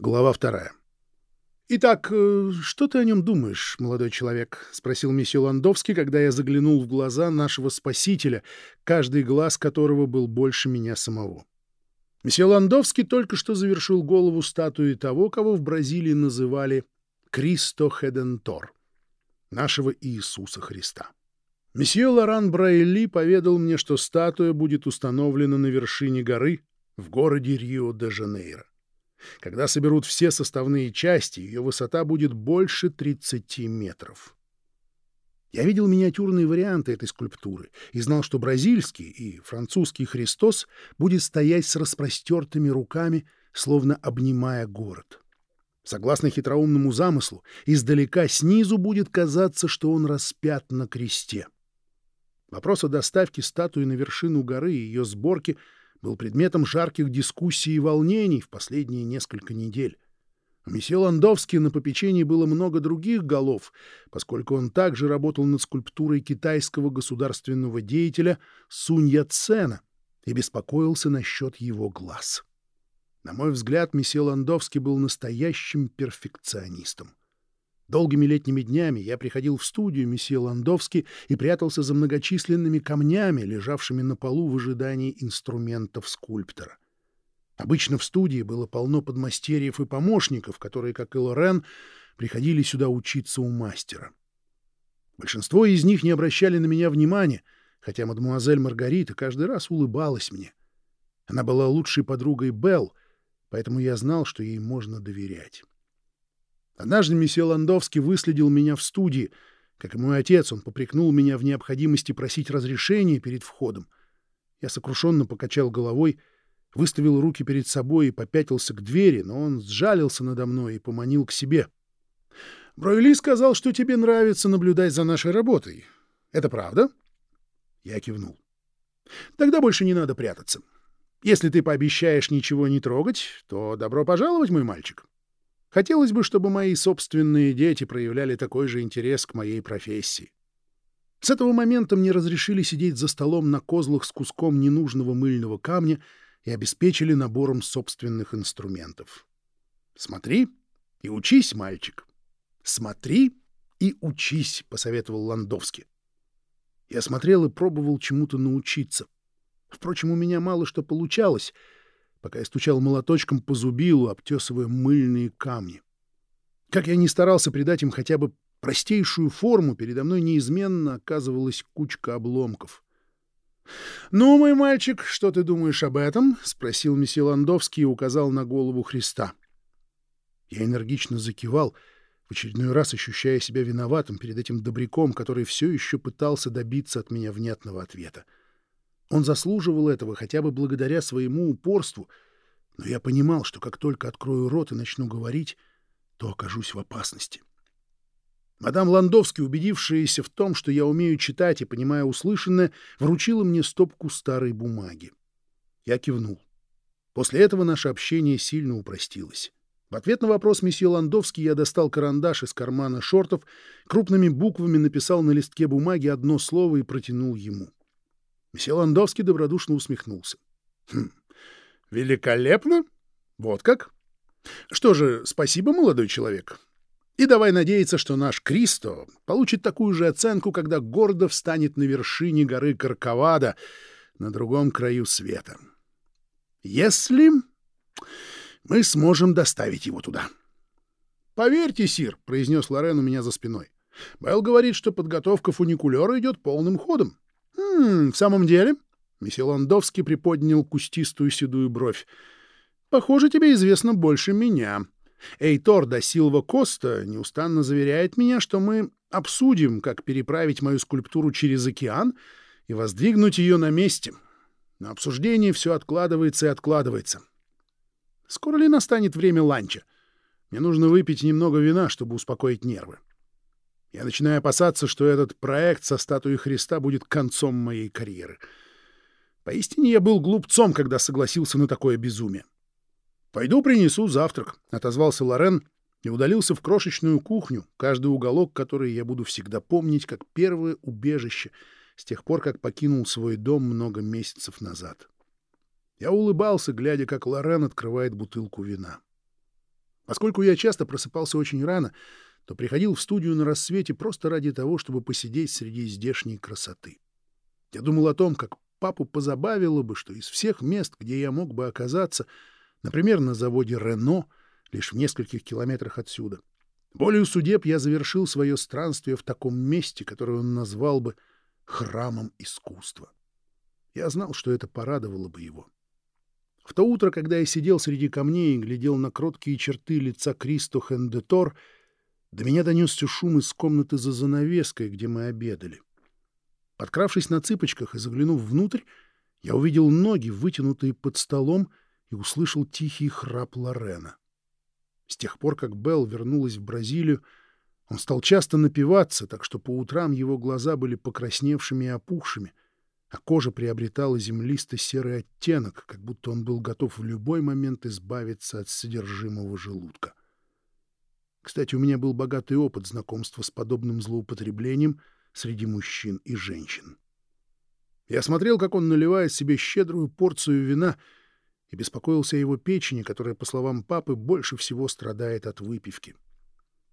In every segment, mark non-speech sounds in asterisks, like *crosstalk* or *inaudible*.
Глава вторая. «Итак, э, что ты о нем думаешь, молодой человек?» — спросил месье Ландовский, когда я заглянул в глаза нашего спасителя, каждый глаз которого был больше меня самого. Месье Ландовский только что завершил голову статуи того, кого в Бразилии называли Кристо Хедентор, нашего Иисуса Христа. Месье Лоран Брайли поведал мне, что статуя будет установлена на вершине горы в городе Рио-де-Жанейро. Когда соберут все составные части, ее высота будет больше 30 метров. Я видел миниатюрные варианты этой скульптуры и знал, что бразильский и французский Христос будет стоять с распростертыми руками, словно обнимая город. Согласно хитроумному замыслу, издалека снизу будет казаться, что он распят на кресте. Вопрос о доставке статуи на вершину горы и ее сборке — был предметом жарких дискуссий и волнений в последние несколько недель. У месье Ландовски на попечении было много других голов, поскольку он также работал над скульптурой китайского государственного деятеля Сунь Яцена и беспокоился насчет его глаз. На мой взгляд, месье Ландовский был настоящим перфекционистом. Долгими летними днями я приходил в студию месье Ландовски и прятался за многочисленными камнями, лежавшими на полу в ожидании инструментов скульптора. Обычно в студии было полно подмастерьев и помощников, которые, как и Лорен, приходили сюда учиться у мастера. Большинство из них не обращали на меня внимания, хотя мадемуазель Маргарита каждый раз улыбалась мне. Она была лучшей подругой Белл, поэтому я знал, что ей можно доверять. Однажды месье Ландовский выследил меня в студии. Как и мой отец, он попрекнул меня в необходимости просить разрешения перед входом. Я сокрушенно покачал головой, выставил руки перед собой и попятился к двери, но он сжалился надо мной и поманил к себе. «Бройли сказал, что тебе нравится наблюдать за нашей работой. Это правда?» Я кивнул. «Тогда больше не надо прятаться. Если ты пообещаешь ничего не трогать, то добро пожаловать, мой мальчик. Хотелось бы, чтобы мои собственные дети проявляли такой же интерес к моей профессии. С этого момента мне разрешили сидеть за столом на козлах с куском ненужного мыльного камня и обеспечили набором собственных инструментов. «Смотри и учись, мальчик. Смотри и учись», — посоветовал Ландовский. Я смотрел и пробовал чему-то научиться. Впрочем, у меня мало что получалось — пока я стучал молоточком по зубилу, обтесывая мыльные камни. Как я не старался придать им хотя бы простейшую форму, передо мной неизменно оказывалась кучка обломков. «Ну, мой мальчик, что ты думаешь об этом?» — спросил месье Ландовский и указал на голову Христа. Я энергично закивал, в очередной раз ощущая себя виноватым перед этим добряком, который все еще пытался добиться от меня внятного ответа. — он заслуживал этого хотя бы благодаря своему упорству, но я понимал, что как только открою рот и начну говорить, то окажусь в опасности. Мадам Ландовский, убедившаяся в том, что я умею читать и понимаю услышанное, вручила мне стопку старой бумаги. Я кивнул. После этого наше общение сильно упростилось. В ответ на вопрос месье Ландовский я достал карандаш из кармана шортов, крупными буквами написал на листке бумаги одно слово и протянул ему. Месье Ландовский добродушно усмехнулся. Хм, великолепно. Вот как. Что же, спасибо, молодой человек. И давай надеяться, что наш Кристо получит такую же оценку, когда гордо встанет на вершине горы Карковада на другом краю света. Если мы сможем доставить его туда. — Поверьте, сир, — произнес Лорен у меня за спиной. Белл говорит, что подготовка фуникулера идет полным ходом. «Хм, в самом деле?» — месье Ландовский приподнял кустистую седую бровь. «Похоже, тебе известно больше меня. Эйтор да Силва Коста неустанно заверяет меня, что мы обсудим, как переправить мою скульптуру через океан и воздвигнуть ее на месте. На обсуждение все откладывается и откладывается. Скоро ли настанет время ланча? Мне нужно выпить немного вина, чтобы успокоить нервы. Я начинаю опасаться, что этот проект со статуей Христа будет концом моей карьеры. Поистине я был глупцом, когда согласился на такое безумие. «Пойду принесу завтрак», — отозвался Лорен и удалился в крошечную кухню, каждый уголок которой я буду всегда помнить как первое убежище с тех пор, как покинул свой дом много месяцев назад. Я улыбался, глядя, как Лорен открывает бутылку вина. Поскольку я часто просыпался очень рано, то приходил в студию на рассвете просто ради того, чтобы посидеть среди здешней красоты. Я думал о том, как папу позабавило бы, что из всех мест, где я мог бы оказаться, например, на заводе «Рено», лишь в нескольких километрах отсюда, волею судеб я завершил свое странствие в таком месте, которое он назвал бы «храмом искусства». Я знал, что это порадовало бы его. В то утро, когда я сидел среди камней и глядел на кроткие черты лица Кристо Хендетор, до меня донесся шум из комнаты за занавеской, где мы обедали. Подкравшись на цыпочках и заглянув внутрь, я увидел ноги, вытянутые под столом, и услышал тихий храп Лорена. С тех пор, как Белл вернулась в Бразилию, он стал часто напиваться, так что по утрам его глаза были покрасневшими и опухшими — а кожа приобретала землисто-серый оттенок, как будто он был готов в любой момент избавиться от содержимого желудка. Кстати, у меня был богатый опыт знакомства с подобным злоупотреблением среди мужчин и женщин. Я смотрел, как он наливает себе щедрую порцию вина, и беспокоился о его печени, которая, по словам папы, больше всего страдает от выпивки.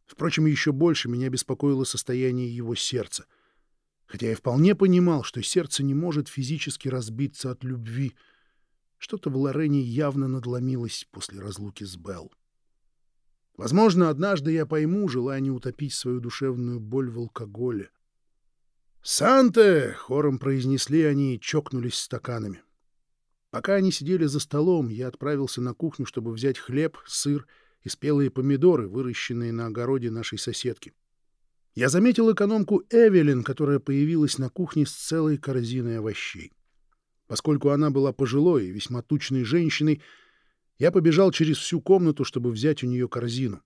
Впрочем, еще больше меня беспокоило состояние его сердца — хотя я вполне понимал, что сердце не может физически разбиться от любви. Что-то в Лорене явно надломилось после разлуки с Белл. Возможно, однажды я пойму желание утопить свою душевную боль в алкоголе. «Санте!» — хором произнесли они и чокнулись стаканами. Пока они сидели за столом, я отправился на кухню, чтобы взять хлеб, сыр и спелые помидоры, выращенные на огороде нашей соседки. Я заметил экономку Эвелин, которая появилась на кухне с целой корзиной овощей. Поскольку она была пожилой и весьма тучной женщиной, я побежал через всю комнату, чтобы взять у нее корзину.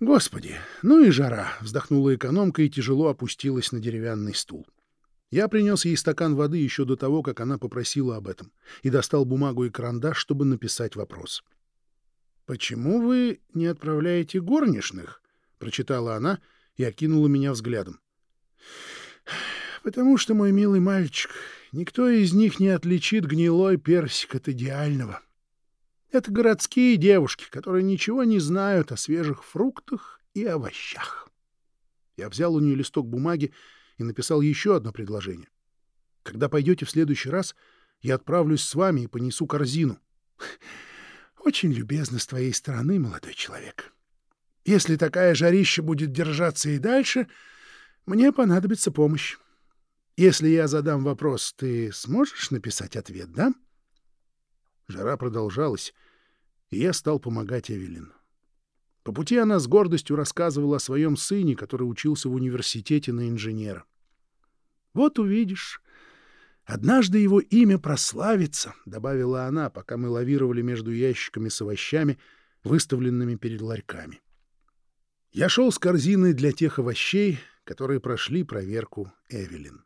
«Господи, ну и жара!» — вздохнула экономка и тяжело опустилась на деревянный стул. Я принес ей стакан воды еще до того, как она попросила об этом, и достал бумагу и карандаш, чтобы написать вопрос. «Почему вы не отправляете горничных?» — прочитала она — и окинула меня взглядом. «Потому что, мой милый мальчик, никто из них не отличит гнилой персик от идеального. Это городские девушки, которые ничего не знают о свежих фруктах и овощах». Я взял у нее листок бумаги и написал еще одно предложение. «Когда пойдете в следующий раз, я отправлюсь с вами и понесу корзину». *laughs* «Очень любезно с твоей стороны, молодой человек». Если такая жарища будет держаться и дальше, мне понадобится помощь. Если я задам вопрос, ты сможешь написать ответ, да? Жара продолжалась, и я стал помогать Эвелин. По пути она с гордостью рассказывала о своем сыне, который учился в университете на инженера. «Вот увидишь, однажды его имя прославится», — добавила она, пока мы лавировали между ящиками с овощами, выставленными перед ларьками. Я шел с корзиной для тех овощей, которые прошли проверку Эвелин.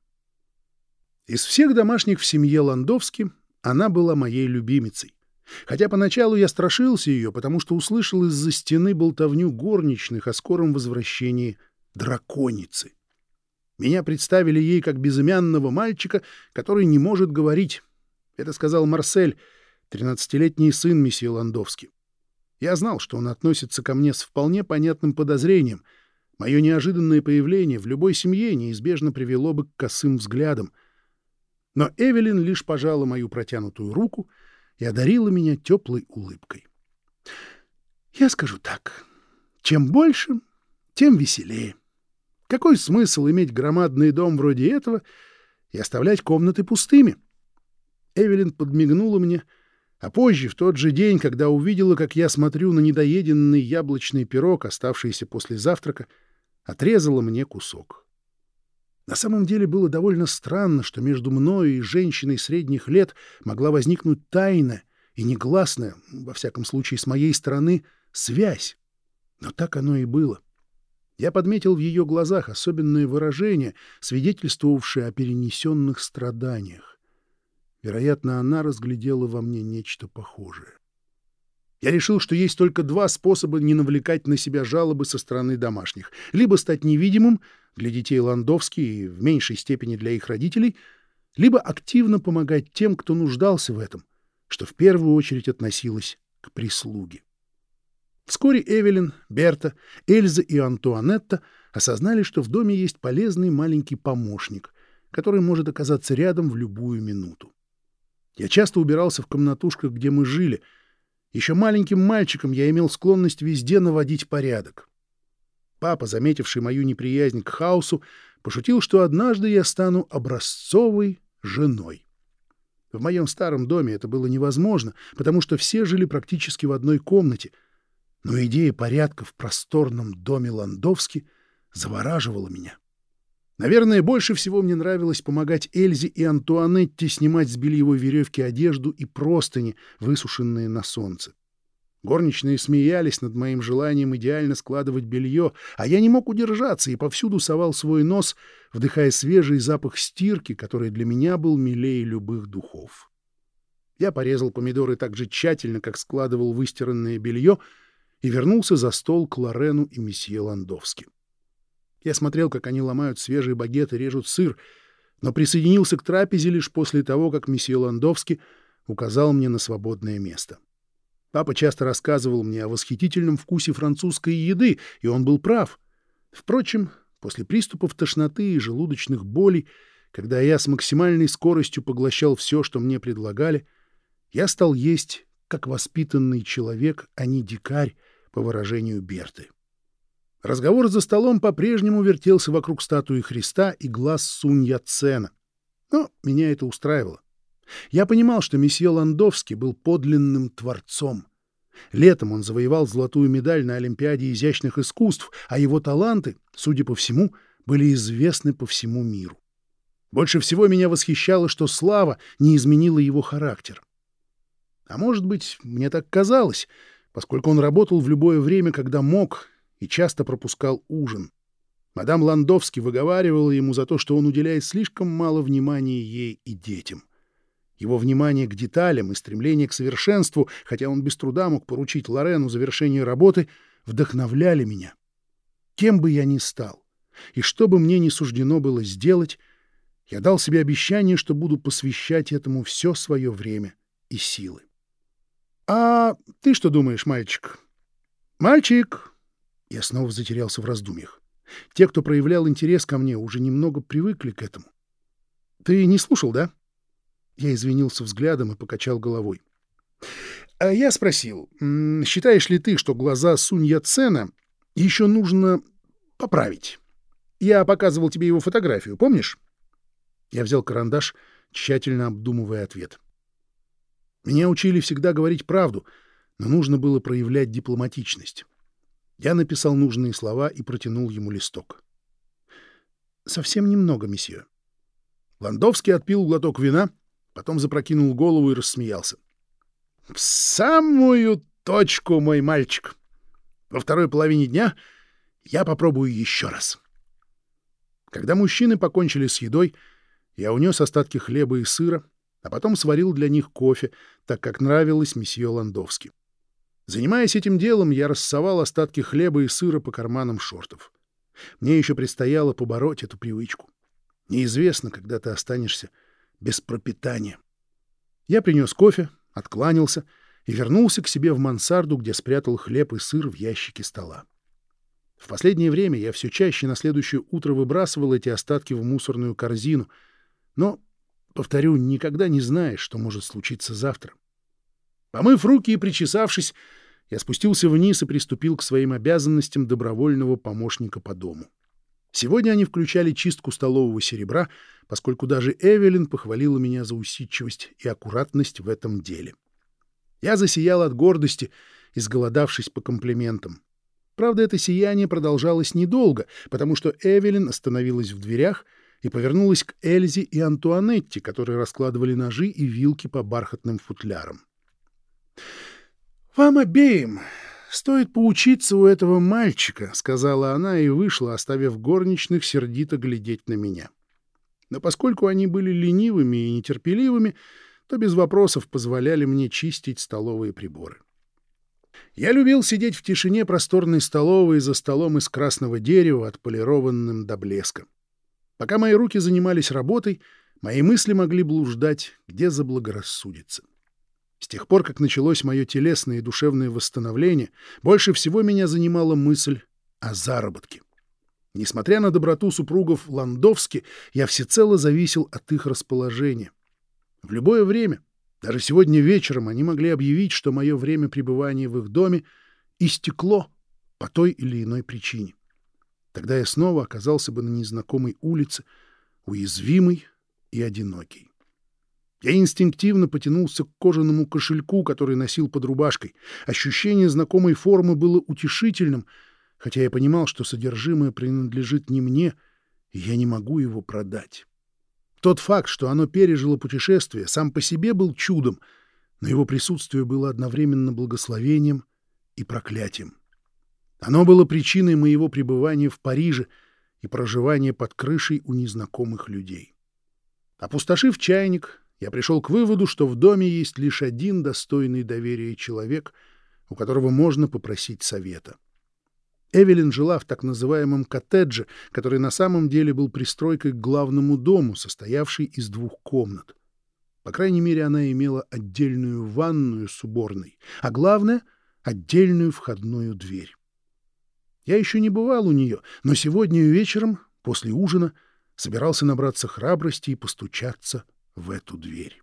Из всех домашних в семье Ландовски она была моей любимицей. Хотя поначалу я страшился ее, потому что услышал из-за стены болтовню горничных о скором возвращении драконицы. Меня представили ей как безымянного мальчика, который не может говорить. Это сказал Марсель, тринадцатилетний сын месье Ландовски. Я знал, что он относится ко мне с вполне понятным подозрением. Мое неожиданное появление в любой семье неизбежно привело бы к косым взглядам. Но Эвелин лишь пожала мою протянутую руку и одарила меня теплой улыбкой. Я скажу так. Чем больше, тем веселее. Какой смысл иметь громадный дом вроде этого и оставлять комнаты пустыми? Эвелин подмигнула мне — а позже, в тот же день, когда увидела, как я смотрю на недоеденный яблочный пирог, оставшийся после завтрака, отрезала мне кусок. На самом деле было довольно странно, что между мною и женщиной средних лет могла возникнуть тайна и негласная, во всяком случае с моей стороны, связь. Но так оно и было. Я подметил в ее глазах особенное выражение, свидетельствовавшее о перенесенных страданиях. Вероятно, она разглядела во мне нечто похожее. Я решил, что есть только два способа не навлекать на себя жалобы со стороны домашних. Либо стать невидимым для детей Ландовски и в меньшей степени для их родителей, либо активно помогать тем, кто нуждался в этом, что в первую очередь относилось к прислуге. Вскоре Эвелин, Берта, Эльза и Антуанетта осознали, что в доме есть полезный маленький помощник, который может оказаться рядом в любую минуту. Я часто убирался в комнатушках, где мы жили. Еще маленьким мальчиком я имел склонность везде наводить порядок. Папа, заметивший мою неприязнь к хаосу, пошутил, что однажды я стану образцовой женой. В моем старом доме это было невозможно, потому что все жили практически в одной комнате. Но идея порядка в просторном доме Ландовски завораживала меня. Наверное, больше всего мне нравилось помогать Эльзе и Антуанетте снимать с бельевой веревки одежду и простыни, высушенные на солнце. Горничные смеялись над моим желанием идеально складывать белье, а я не мог удержаться и повсюду совал свой нос, вдыхая свежий запах стирки, который для меня был милее любых духов. Я порезал помидоры так же тщательно, как складывал выстиранное белье, и вернулся за стол к Лорену и месье Ландовски. Я смотрел, как они ломают свежие багеты, режут сыр, но присоединился к трапезе лишь после того, как месье Ландовский указал мне на свободное место. Папа часто рассказывал мне о восхитительном вкусе французской еды, и он был прав. Впрочем, после приступов тошноты и желудочных болей, когда я с максимальной скоростью поглощал все, что мне предлагали, я стал есть как воспитанный человек, а не дикарь, по выражению Берты. Разговор за столом по-прежнему вертелся вокруг статуи Христа и глаз Сунь Яцена. Но меня это устраивало. Я понимал, что месье Ландовский был подлинным творцом. Летом он завоевал золотую медаль на Олимпиаде изящных искусств, а его таланты, судя по всему, были известны по всему миру. Больше всего меня восхищало, что слава не изменила его характер. А может быть, мне так казалось, поскольку он работал в любое время, когда мог, и часто пропускал ужин. Мадам Ландовский выговаривала ему за то, что он уделяет слишком мало внимания ей и детям. Его внимание к деталям и стремление к совершенству, хотя он без труда мог поручить Лорену завершение работы, вдохновляли меня. Кем бы я ни стал, и что бы мне не суждено было сделать, я дал себе обещание, что буду посвящать этому все свое время и силы. — А ты что думаешь, мальчик? — Мальчик! Я снова затерялся в раздумьях. Те, кто проявлял интерес ко мне, уже немного привыкли к этому. — Ты не слушал, да? — я извинился взглядом и покачал головой. А я спросил, считаешь ли ты, что глаза Сунья Цена еще нужно поправить? Я показывал тебе его фотографию, помнишь? Я взял карандаш, тщательно обдумывая ответ. Меня учили всегда говорить правду, но нужно было проявлять дипломатичность. Я написал нужные слова и протянул ему листок. «Совсем немного, месье». Ландовский отпил глоток вина — потом запрокинул голову и рассмеялся. — В самую точку, мой мальчик. Во второй половине дня я попробую еще раз. Когда мужчины покончили с едой, я унес остатки хлеба и сыра, а потом сварил для них кофе, так как нравилось месье Ландовски. Занимаясь этим делом, я рассовал остатки хлеба и сыра по карманам шортов. Мне еще предстояло побороть эту привычку. Неизвестно, когда ты останешься без пропитания. Я принес кофе, откланялся и вернулся к себе в мансарду, где спрятал хлеб и сыр в ящике стола. В последнее время я все чаще на следующее утро выбрасывал эти остатки в мусорную корзину, но, повторю, никогда не знаешь, что может случиться завтра. Помыв руки и причесавшись, я спустился вниз и приступил к своим обязанностям добровольного помощника по дому. Сегодня они включали чистку столового серебра, поскольку даже Эвелин похвалила меня за усидчивость и аккуратность в этом деле. Я засиял от гордости, изголодавшись по комплиментам. Правда, это сияние продолжалось недолго, потому что Эвелин остановилась в дверях и повернулась к Эльзе и Антуанетте, которые раскладывали ножи и вилки по бархатным футлярам. «Вам обеим стоит поучиться у этого мальчика», — сказала она и вышла, оставив горничных сердито глядеть на меня. Но поскольку они были ленивыми и нетерпеливыми, то без вопросов позволяли мне чистить столовые приборы. Я любил сидеть в тишине просторной столовой за столом из красного дерева, отполированным до блеска. Пока мои руки занимались работой, мои мысли могли блуждать, где заблагорассудится. С тех пор, как началось мое телесное и душевное восстановление, больше всего меня занимала мысль о заработке. Несмотря на доброту супругов Ландовски, я всецело зависел от их расположения. В любое время, даже сегодня вечером, они могли объявить, что мое время пребывания в их доме истекло по той или иной причине. Тогда я снова оказался бы на незнакомой улице, уязвимый и одинокий. Я инстинктивно потянулся к кожаному кошельку, который носил под рубашкой. Ощущение знакомой формы было утешительным, хотя я понимал, что содержимое принадлежит не мне, и я не могу его продать. Тот факт, что оно пережило путешествие, сам по себе был чудом, но его присутствие было одновременно благословением и проклятием. Оно было причиной моего пребывания в Париже и проживания под крышей у незнакомых людей. Опустошив чайник, я пришел к выводу, что в доме есть лишь один достойный доверия человек, у которого можно попросить совета. Эвелин жила в так называемом коттедже, который на самом деле был пристройкой к главному дому, состоявшей из двух комнат. По крайней мере, она имела отдельную ванную с уборной, а главное — отдельную входную дверь. Я еще не бывал у нее, но сегодня вечером, после ужина, собирался набраться храбрости и постучаться в эту дверь.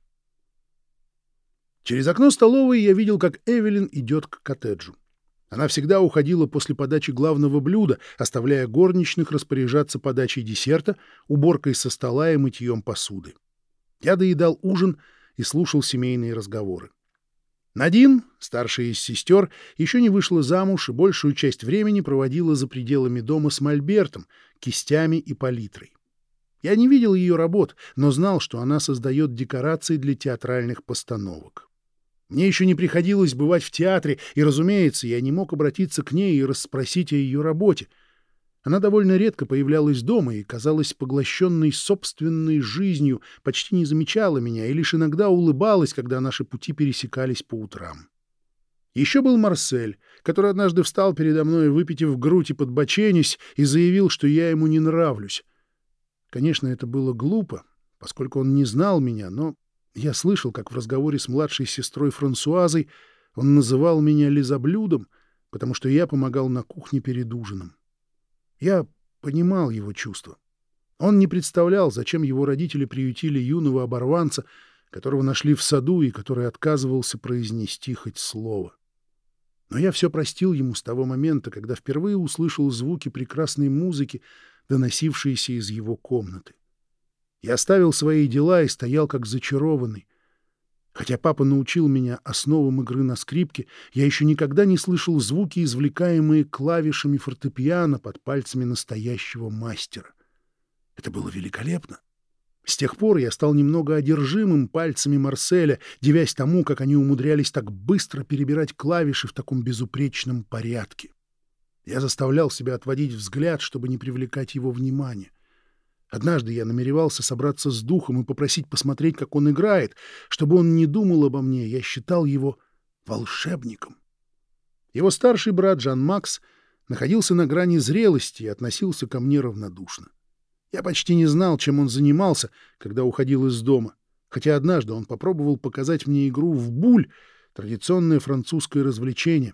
Через окно столовой я видел, как Эвелин идет к коттеджу. Она всегда уходила после подачи главного блюда, оставляя горничных распоряжаться подачей десерта, уборкой со стола и мытьем посуды. Я доедал ужин и слушал семейные разговоры. Надин, старшая из сестер, еще не вышла замуж и большую часть времени проводила за пределами дома с мольбертом, кистями и палитрой. Я не видел ее работ, но знал, что она создает декорации для театральных постановок. Мне еще не приходилось бывать в театре, и, разумеется, я не мог обратиться к ней и расспросить о ее работе. Она довольно редко появлялась дома и казалась поглощенной собственной жизнью, почти не замечала меня и лишь иногда улыбалась, когда наши пути пересекались по утрам. Еще был Марсель, который однажды встал передо мной, выпитив грудь и подбоченясь, и заявил, что я ему не нравлюсь. Конечно, это было глупо, поскольку он не знал меня, но я слышал, как в разговоре с младшей сестрой Франсуазой он называл меня лизоблюдом, потому что я помогал на кухне перед ужином. Я понимал его чувства. Он не представлял, зачем его родители приютили юного оборванца, которого нашли в саду и который отказывался произнести хоть слово. Но я все простил ему с того момента, когда впервые услышал звуки прекрасной музыки, доносившиеся из его комнаты. Я оставил свои дела и стоял как зачарованный. Хотя папа научил меня основам игры на скрипке, я еще никогда не слышал звуки, извлекаемые клавишами фортепиано под пальцами настоящего мастера. Это было великолепно. С тех пор я стал немного одержимым пальцами Марселя, девясь тому, как они умудрялись так быстро перебирать клавиши в таком безупречном порядке. Я заставлял себя отводить взгляд, чтобы не привлекать его внимания. Однажды я намеревался собраться с духом и попросить посмотреть, как он играет, чтобы он не думал обо мне. Я считал его волшебником. Его старший брат Жан-Макс находился на грани зрелости и относился ко мне равнодушно. Я почти не знал, чем он занимался, когда уходил из дома, хотя однажды он попробовал показать мне игру в буль, традиционное французское развлечение.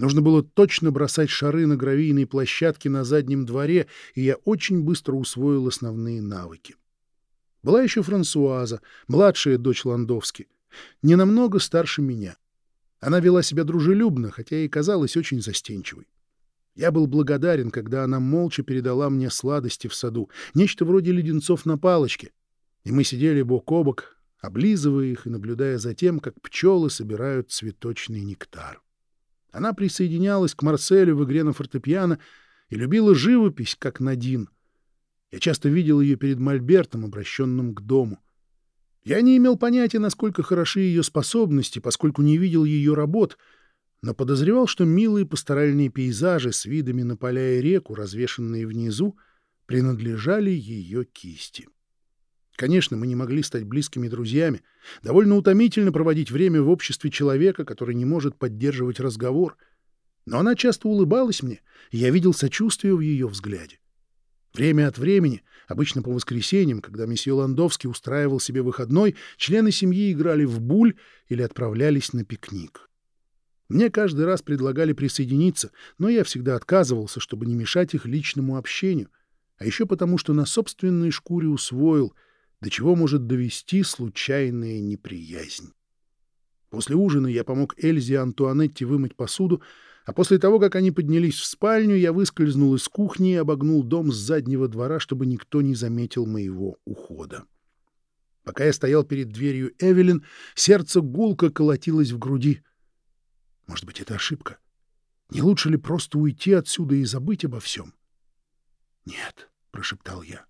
Нужно было точно бросать шары на гравийной площадке на заднем дворе, и я очень быстро усвоил основные навыки. Была еще Франсуаза, младшая дочь Ландовски, не намного старше меня. Она вела себя дружелюбно, хотя и казалась очень застенчивой. Я был благодарен, когда она молча передала мне сладости в саду, нечто вроде леденцов на палочке, и мы сидели бок о бок, облизывая их и наблюдая за тем, как пчелы собирают цветочный нектар. Она присоединялась к Марселю в игре на фортепиано и любила живопись, как Надин. Я часто видел ее перед мольбертом, обращенным к дому. Я не имел понятия, насколько хороши ее способности, поскольку не видел ее работ, но подозревал, что милые пасторальные пейзажи с видами на поля и реку, развешанные внизу, принадлежали ее кисти. Конечно, мы не могли стать близкими друзьями. Довольно утомительно проводить время в обществе человека, который не может поддерживать разговор. Но она часто улыбалась мне, и я видел сочувствие в ее взгляде. Время от времени, обычно по воскресеньям, когда месье Ландовский устраивал себе выходной, члены семьи играли в буль или отправлялись на пикник. Мне каждый раз предлагали присоединиться, но я всегда отказывался, чтобы не мешать их личному общению, а еще потому, что на собственной шкуре усвоил, до чего может довести случайная неприязнь. После ужина я помог Эльзе и Антуанетте вымыть посуду, а после того, как они поднялись в спальню, я выскользнул из кухни и обогнул дом с заднего двора, чтобы никто не заметил моего ухода. Пока я стоял перед дверью Эвелин, сердце гулко колотилось в груди. Может быть, это ошибка? Не лучше ли просто уйти отсюда и забыть обо всем? — Нет, — прошептал я, —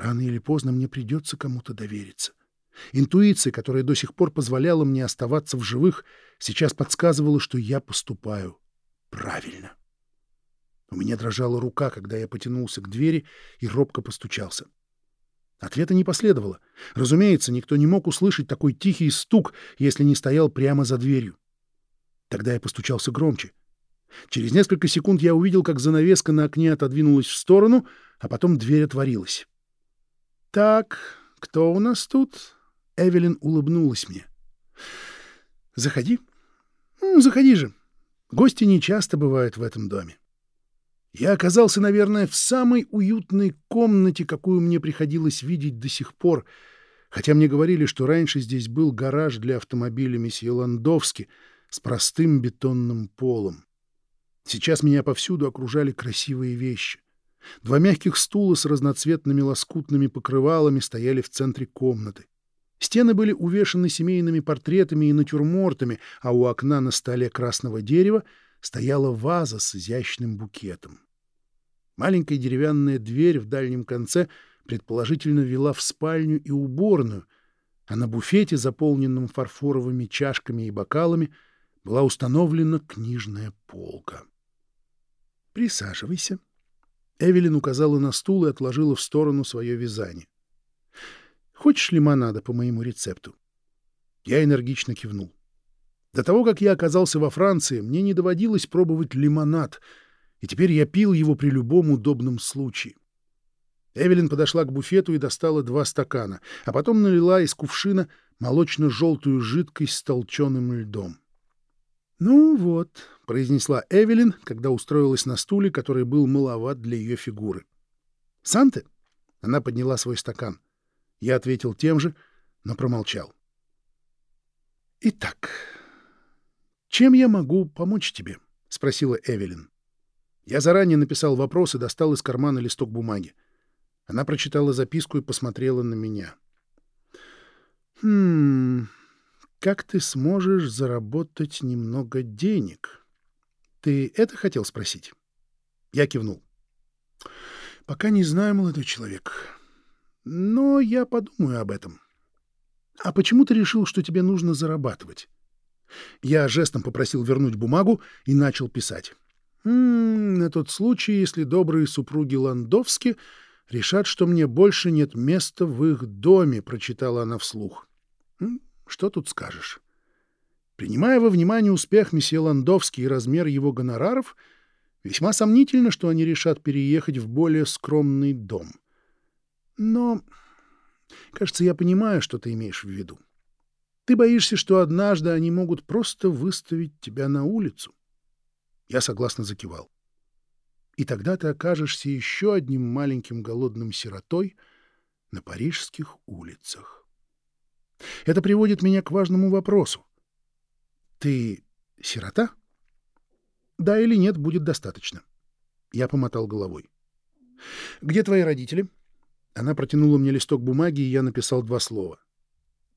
рано или поздно мне придется кому-то довериться. Интуиция, которая до сих пор позволяла мне оставаться в живых, сейчас подсказывала, что я поступаю правильно. У меня дрожала рука, когда я потянулся к двери и робко постучался. Ответа не последовало. Разумеется, никто не мог услышать такой тихий стук, если не стоял прямо за дверью. Тогда я постучался громче. Через несколько секунд я увидел, как занавеска на окне отодвинулась в сторону, а потом дверь отворилась. «Так, кто у нас тут?» Эвелин улыбнулась мне. «Заходи. Заходи же. Гости не часто бывают в этом доме. Я оказался, наверное, в самой уютной комнате, какую мне приходилось видеть до сих пор, хотя мне говорили, что раньше здесь был гараж для автомобиля месье Ландовски с простым бетонным полом. Сейчас меня повсюду окружали красивые вещи. Два мягких стула с разноцветными лоскутными покрывалами стояли в центре комнаты. Стены были увешаны семейными портретами и натюрмортами, а у окна на столе красного дерева стояла ваза с изящным букетом. Маленькая деревянная дверь в дальнем конце предположительно вела в спальню и уборную, а на буфете, заполненном фарфоровыми чашками и бокалами, была установлена книжная полка. «Присаживайся». Эвелин указала на стул и отложила в сторону свое вязание. Хочешь лимонада по моему рецепту?» Я энергично кивнул. До того, как я оказался во Франции, мне не доводилось пробовать лимонад, и теперь я пил его при любом удобном случае. Эвелин подошла к буфету и достала два стакана, а потом налила из кувшина молочно-желтую жидкость с толченым льдом. «Ну вот», — произнесла Эвелин, когда устроилась на стуле, который был маловат для ее фигуры. «Санте?» — она подняла свой стакан. Я ответил тем же, но промолчал. «Итак, чем я могу помочь тебе?» — спросила Эвелин. Я заранее написал вопрос и достал из кармана листок бумаги. Она прочитала записку и посмотрела на меня. «Хм... Как ты сможешь заработать немного денег? Ты это хотел спросить?» Я кивнул. «Пока не знаю, молодой человек. Но я подумаю об этом. А почему ты решил, что тебе нужно зарабатывать? Я жестом попросил вернуть бумагу и начал писать. «М -м, на тот случай, если добрые супруги Ландовски решат, что мне больше нет места в их доме, прочитала она вслух. «М, что тут скажешь? Принимая во внимание успех месье Ландовский и размер его гонораров, весьма сомнительно, что они решат переехать в более скромный дом. Но, кажется, я понимаю, что ты имеешь в виду. Ты боишься, что однажды они могут просто выставить тебя на улицу. Я согласно закивал. И тогда ты окажешься еще одним маленьким голодным сиротой на парижских улицах. Это приводит меня к важному вопросу. Ты сирота? Да или нет, будет достаточно. Я помотал головой. Где твои родители? — она протянула мне листок бумаги, и я написал два слова.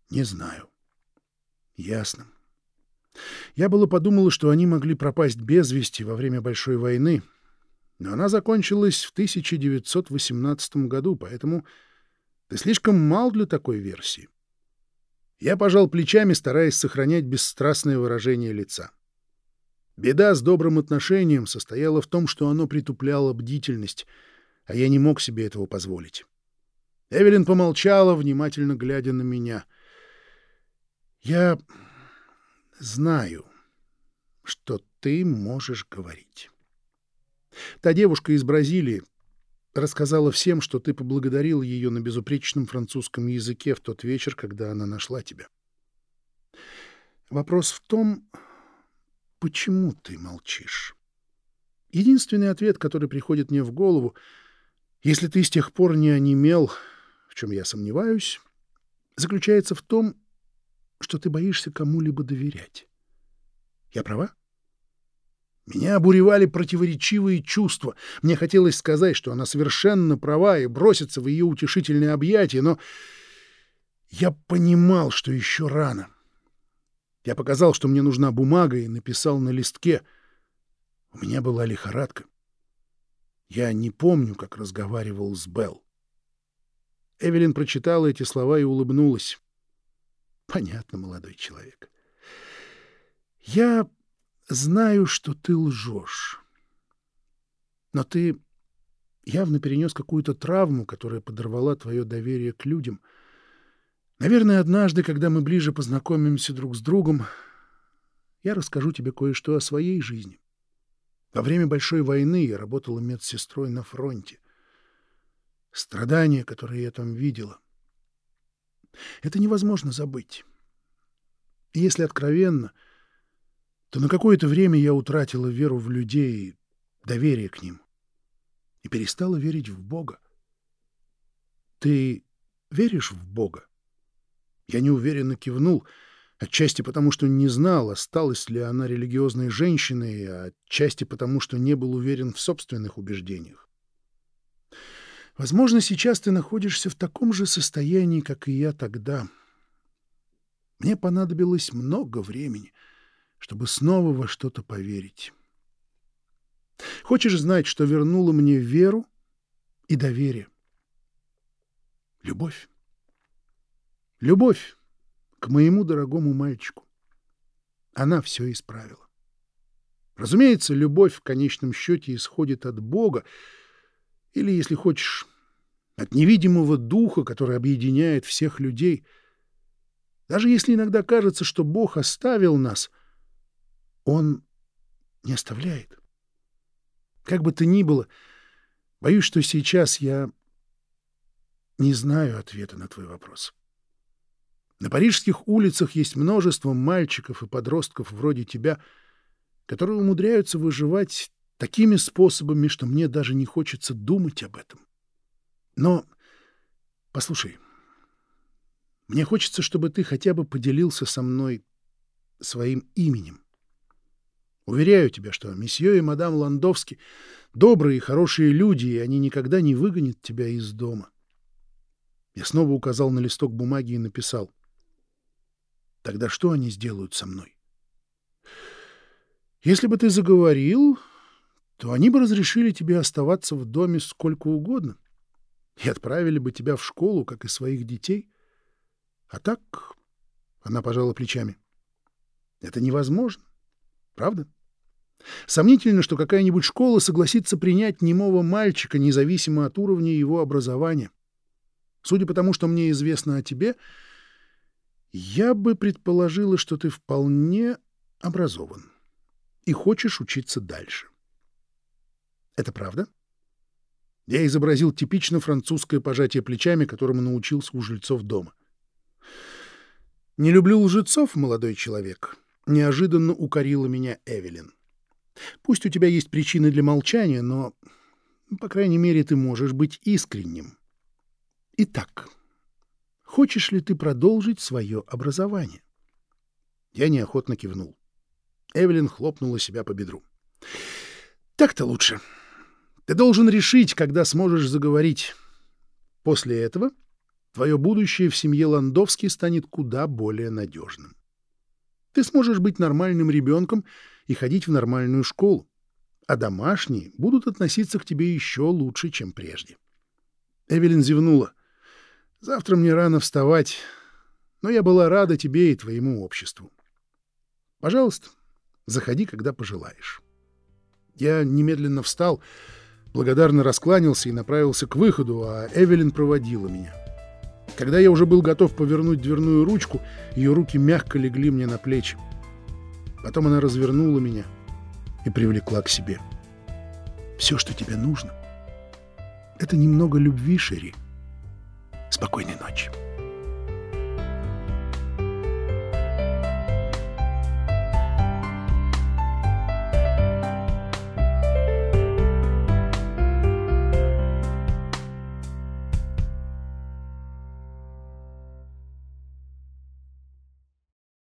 «Не знаю». «Ясно». Я было подумала, что они могли пропасть без вести во время Большой войны, но она закончилась в 1918 году, поэтому ты слишком мал для такой версии. Я пожал плечами, стараясь сохранять бесстрастное выражение лица. Беда с добрым отношением состояла в том, что оно притупляло бдительность, а я не мог себе этого позволить. Эвелин помолчала, внимательно глядя на меня. «Я знаю, что ты можешь говорить. Та девушка из Бразилии, рассказала всем, что ты поблагодарил ее на безупречном французском языке в тот вечер, когда она нашла тебя. Вопрос в том, почему ты молчишь? Единственный ответ, который приходит мне в голову, если ты с тех пор не онемел, в чем я сомневаюсь, заключается в том, что ты боишься кому-либо доверять. Я права? Меня обуревали противоречивые чувства. Мне хотелось сказать, что она совершенно права и броситься в ее утешительные объятия, но я понимал, что еще рано. Я показал, что мне нужна бумага, и написал на листке. У меня была лихорадка. Я не помню, как разговаривал с Белл. Эвелин прочитала эти слова и улыбнулась. Понятно, молодой человек. Я знаю, что ты лжешь. Но ты явно перенес какую-то травму, которая подорвала твое доверие к людям. Наверное, однажды, когда мы ближе познакомимся друг с другом, я расскажу тебе кое-что о своей жизни. Во время Большой войны я работала медсестрой на фронте. Страдания, которые я там видела, это невозможно забыть. И если откровенно, то на какое-то время я утратила веру в людей доверие к ним. И перестала верить в Бога. Ты веришь в Бога? Я неуверенно кивнул, отчасти потому, что не знал, осталась ли она религиозной женщиной, а отчасти потому, что не был уверен в собственных убеждениях. Возможно, сейчас ты находишься в таком же состоянии, как и я тогда. Мне понадобилось много времени, чтобы снова во что-то поверить. Хочешь знать, что вернуло мне веру и доверие? Любовь. Любовь к моему дорогому мальчику. Она все исправила. Разумеется, любовь в конечном счете исходит от Бога, или, если хочешь, от невидимого духа, который объединяет всех людей. Даже если иногда кажется, что Бог оставил нас, Он не оставляет. Как бы то ни было, боюсь, что сейчас я не знаю ответа на твой вопрос. На парижских улицах есть множество мальчиков и подростков вроде тебя, которые умудряются выживать такими способами, что мне даже не хочется думать об этом. Но, послушай, мне хочется, чтобы ты хотя бы поделился со мной своим именем. Уверяю тебя, что месье и мадам Ландовски добрые и хорошие люди, и они никогда не выгонят тебя из дома. Я снова указал на листок бумаги и написал. Тогда что они сделают со мной? Если бы ты заговорил, то они бы разрешили тебе оставаться в доме сколько угодно и отправили бы тебя в школу, как и своих детей. А так, она пожала плечами, это невозможно, правда? Сомнительно, что какая-нибудь школа согласится принять немого мальчика, независимо от уровня его образования. Судя по тому, что мне известно о тебе, я бы предположила, что ты вполне образован и хочешь учиться дальше. Это правда? Я изобразил типично французское пожатие плечами, которому научился у жильцов дома. «Не люблю лжецов, молодой человек», — неожиданно укорила меня Эвелин. «Пусть у тебя есть причины для молчания, но, по крайней мере, ты можешь быть искренним. Итак, хочешь ли ты продолжить свое образование?» Я неохотно кивнул. Эвелин хлопнула себя по бедру. «Так-то лучше. Ты должен решить, когда сможешь заговорить. После этого твое будущее в семье Ландовски станет куда более надежным. Ты сможешь быть нормальным ребенком и ходить в нормальную школу, а домашние будут относиться к тебе еще лучше, чем прежде. Эвелин зевнула. «Завтра мне рано вставать, но я была рада тебе и твоему обществу. Пожалуйста, заходи, когда пожелаешь». Я немедленно встал, благодарно раскланялся и направился к выходу, а Эвелин проводила меня. Когда я уже был готов повернуть дверную ручку, ее руки мягко легли мне на плечи. Потом она развернула меня и привлекла к себе. «Все, что тебе нужно, это немного любви, Шерри. Спокойной ночи.